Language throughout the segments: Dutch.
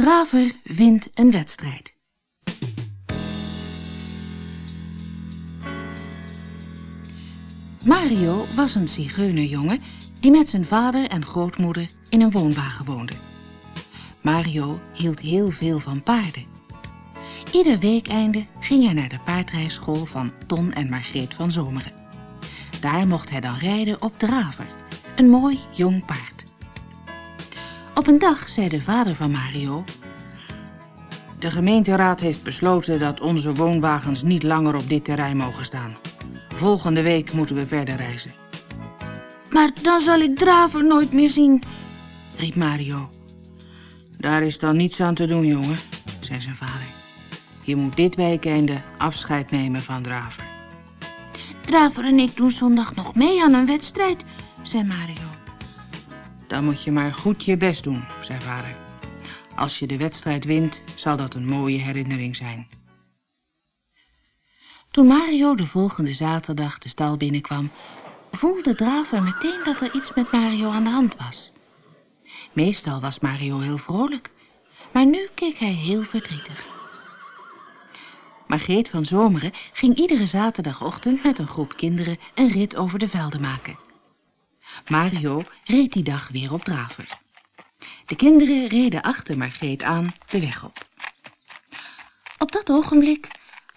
Draver wint een wedstrijd. Mario was een zigeunerjongen die met zijn vader en grootmoeder in een woonwagen woonde. Mario hield heel veel van paarden. Ieder weekeinde ging hij naar de paardrijschool van Ton en Margreet van Zomeren. Daar mocht hij dan rijden op Draver, een mooi jong paard. Op een dag zei de vader van Mario... De gemeenteraad heeft besloten dat onze woonwagens niet langer op dit terrein mogen staan. Volgende week moeten we verder reizen. Maar dan zal ik Draver nooit meer zien, riep Mario. Daar is dan niets aan te doen, jongen, zei zijn vader. Je moet dit weekende afscheid nemen van Draver. Draver en ik doen zondag nog mee aan een wedstrijd, zei Mario. Dan moet je maar goed je best doen, zei vader. Als je de wedstrijd wint, zal dat een mooie herinnering zijn. Toen Mario de volgende zaterdag de stal binnenkwam, voelde Draver meteen dat er iets met Mario aan de hand was. Meestal was Mario heel vrolijk, maar nu keek hij heel verdrietig. Margreet van Zomeren ging iedere zaterdagochtend met een groep kinderen een rit over de velden maken. Mario reed die dag weer op Draver. De kinderen reden achter Margreet aan de weg op. Op dat ogenblik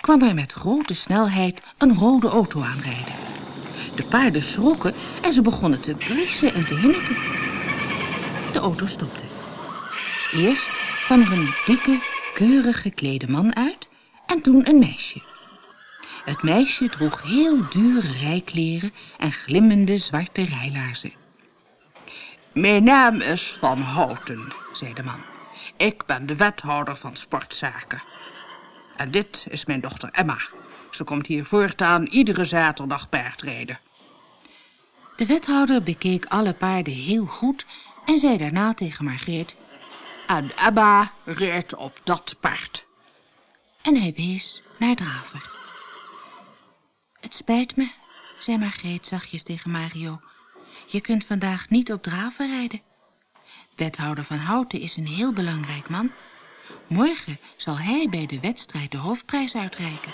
kwam er met grote snelheid een rode auto aanrijden. De paarden schrokken en ze begonnen te briesen en te hinniken. De auto stopte. Eerst kwam er een dikke, keurig geklede man uit en toen een meisje. Het meisje droeg heel dure rijkleren en glimmende zwarte rijlaarzen. Mijn naam is Van Houten, zei de man. Ik ben de wethouder van sportzaken. En dit is mijn dochter Emma. Ze komt hier voortaan iedere zaterdag paardrijden. De wethouder bekeek alle paarden heel goed en zei daarna tegen Margreet... En Emma reed op dat paard. En hij wees naar Draver. Het spijt me, zei Margreet zachtjes tegen Mario. Je kunt vandaag niet op Draver rijden. Wethouder van Houten is een heel belangrijk man. Morgen zal hij bij de wedstrijd de hoofdprijs uitreiken.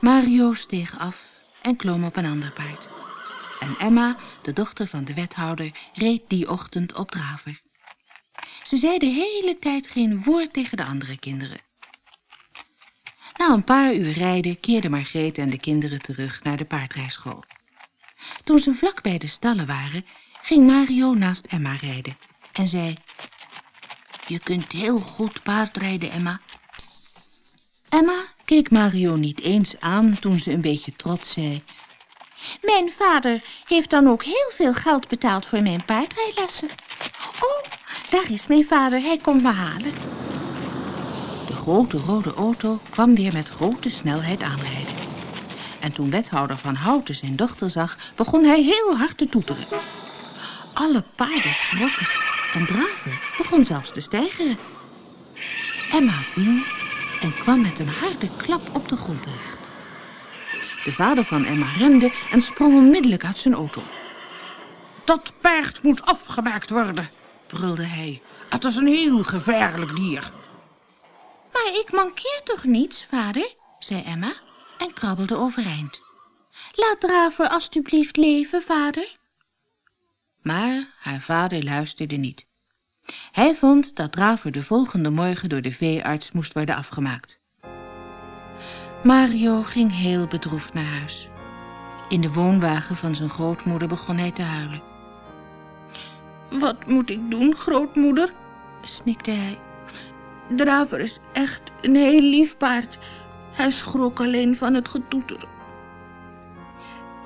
Mario steeg af en klom op een ander paard. En Emma, de dochter van de wethouder, reed die ochtend op Draver. Ze zei de hele tijd geen woord tegen de andere kinderen. Na een paar uur rijden keerden Margreet en de kinderen terug naar de paardrijschool. Toen ze vlak bij de stallen waren, ging Mario naast Emma rijden en zei... Je kunt heel goed paardrijden, Emma. Emma keek Mario niet eens aan toen ze een beetje trots zei... Mijn vader heeft dan ook heel veel geld betaald voor mijn paardrijlessen. Oh, daar is mijn vader, hij komt me halen. Grote rode auto kwam weer met grote snelheid aanrijden. En toen wethouder van Houten zijn dochter zag, begon hij heel hard te toeteren. Alle paarden schrokken en Draver begon zelfs te stijgeren. Emma viel en kwam met een harde klap op de grond terecht. De vader van Emma remde en sprong onmiddellijk uit zijn auto. Dat paard moet afgemaakt worden, brulde hij. Het is een heel gevaarlijk dier. Ik mankeer toch niets, vader, zei Emma en krabbelde overeind. Laat Draver alstublieft leven, vader. Maar haar vader luisterde niet. Hij vond dat Draver de volgende morgen door de veearts moest worden afgemaakt. Mario ging heel bedroefd naar huis. In de woonwagen van zijn grootmoeder begon hij te huilen. Wat moet ik doen, grootmoeder? snikte hij. Draver is echt een heel lief paard. Hij schrok alleen van het getoeter.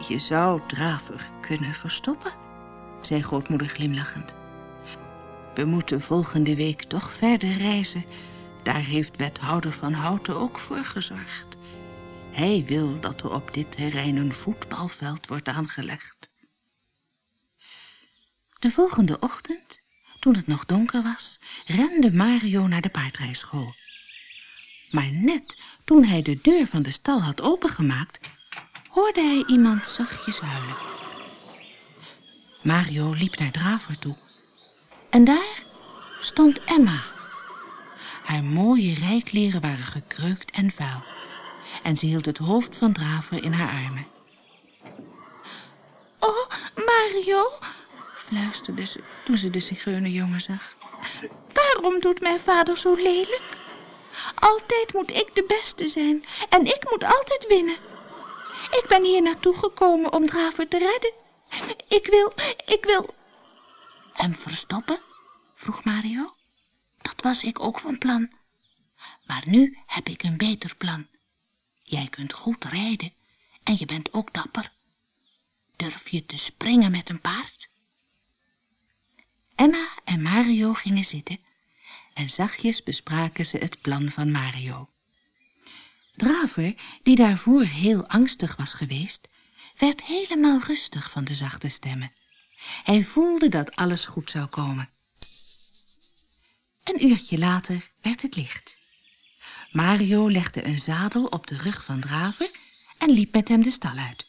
Je zou Draver kunnen verstoppen, zei grootmoeder glimlachend. We moeten volgende week toch verder reizen. Daar heeft wethouder van Houten ook voor gezorgd. Hij wil dat er op dit terrein een voetbalveld wordt aangelegd. De volgende ochtend, toen het nog donker was, rende Mario naar de paardrijschool. Maar net toen hij de deur van de stal had opengemaakt, hoorde hij iemand zachtjes huilen. Mario liep naar Draver toe. En daar stond Emma. Haar mooie rijkleren waren gekreukt en vuil. En ze hield het hoofd van Draver in haar armen. Oh, Mario, fluisterde ze toen ze de zigeunerjongen zag. Waarom doet mijn vader zo lelijk? Altijd moet ik de beste zijn en ik moet altijd winnen. Ik ben hier naartoe gekomen om Draver te redden. Ik wil, ik wil... Hem verstoppen? vroeg Mario. Dat was ik ook van plan. Maar nu heb ik een beter plan. Jij kunt goed rijden en je bent ook dapper. Durf je te springen met een paard? Emma en Mario gingen zitten en zachtjes bespraken ze het plan van Mario. Draver, die daarvoor heel angstig was geweest, werd helemaal rustig van de zachte stemmen. Hij voelde dat alles goed zou komen. Een uurtje later werd het licht. Mario legde een zadel op de rug van Draver en liep met hem de stal uit.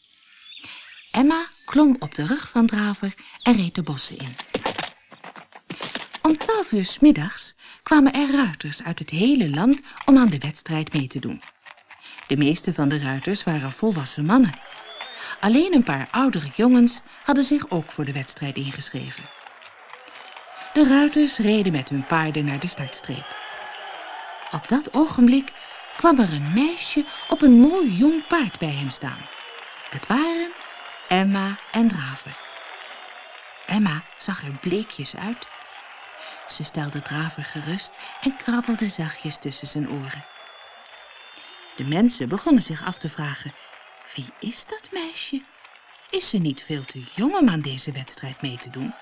Emma klom op de rug van Draver en reed de bossen in. Om twaalf uur s middags kwamen er ruiters uit het hele land om aan de wedstrijd mee te doen. De meeste van de ruiters waren volwassen mannen. Alleen een paar oudere jongens hadden zich ook voor de wedstrijd ingeschreven. De ruiters reden met hun paarden naar de startstreep. Op dat ogenblik kwam er een meisje op een mooi jong paard bij hen staan. Het waren Emma en Draver. Emma zag er bleekjes uit. Ze stelde Draver gerust en krabbelde zachtjes tussen zijn oren. De mensen begonnen zich af te vragen, wie is dat meisje? Is ze niet veel te jong om aan deze wedstrijd mee te doen?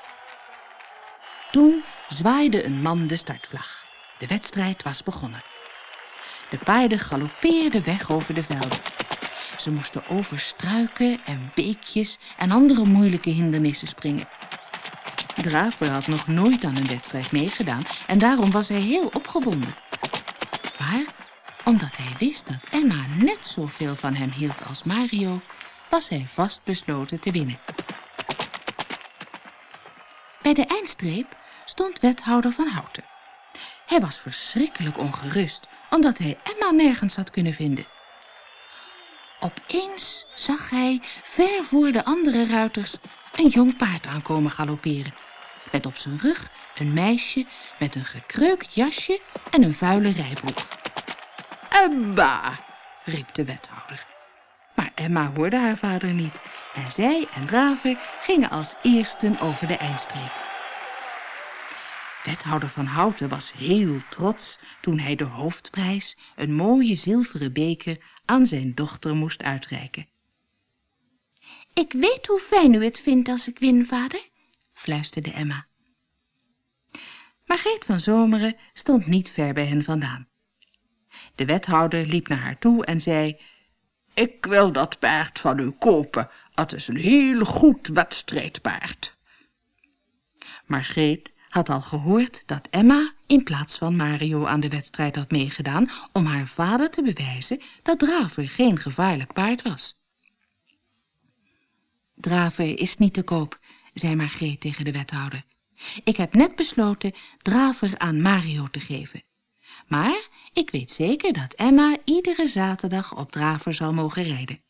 Toen zwaaide een man de startvlag. De wedstrijd was begonnen. De paarden galoppeerden weg over de velden. Ze moesten over struiken en beekjes en andere moeilijke hindernissen springen. Draver had nog nooit aan een wedstrijd meegedaan en daarom was hij heel opgewonden. Maar omdat hij wist dat Emma net zoveel van hem hield als Mario, was hij vast besloten te winnen. Bij de eindstreep stond wethouder van Houten. Hij was verschrikkelijk ongerust, omdat hij Emma nergens had kunnen vinden. Opeens zag hij, ver voor de andere ruiters, een jong paard aankomen galopperen. Met op zijn rug een meisje met een gekreukt jasje en een vuile rijbroek. Emma, riep de wethouder. Maar Emma hoorde haar vader niet en zij en Draver gingen als eersten over de eindstreep. Wethouder van Houten was heel trots toen hij de hoofdprijs, een mooie zilveren beker, aan zijn dochter moest uitreiken. Ik weet hoe fijn u het vindt als ik win, vader, fluisterde Emma. Margreet van Zomeren stond niet ver bij hen vandaan. De wethouder liep naar haar toe en zei, Ik wil dat paard van u kopen. Het is een heel goed wedstrijdpaard. Margreet had al gehoord dat Emma in plaats van Mario aan de wedstrijd had meegedaan om haar vader te bewijzen dat Draver geen gevaarlijk paard was. Draver is niet te koop, zei Margreet tegen de wethouder. Ik heb net besloten Draver aan Mario te geven. Maar ik weet zeker dat Emma iedere zaterdag op Draver zal mogen rijden.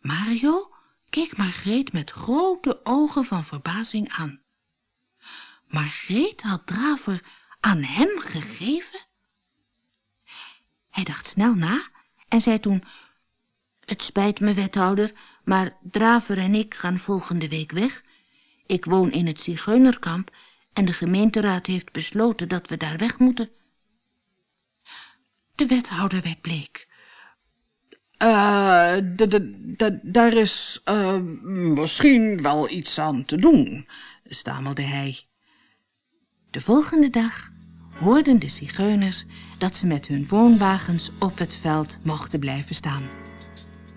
Mario keek Margreet met grote ogen van verbazing aan. Margreet had Draver aan hem gegeven? Hij dacht snel na en zei toen... Het spijt me, wethouder, maar Draver en ik gaan volgende week weg. Ik woon in het zigeunerkamp en de gemeenteraad heeft besloten dat we daar weg moeten. De wethouder werd bleek. Uh, daar is uh, misschien wel iets aan te doen, stamelde hij. De volgende dag hoorden de zigeuners dat ze met hun woonwagens op het veld mochten blijven staan.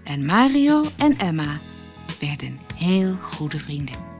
En Mario en Emma werden heel goede vrienden.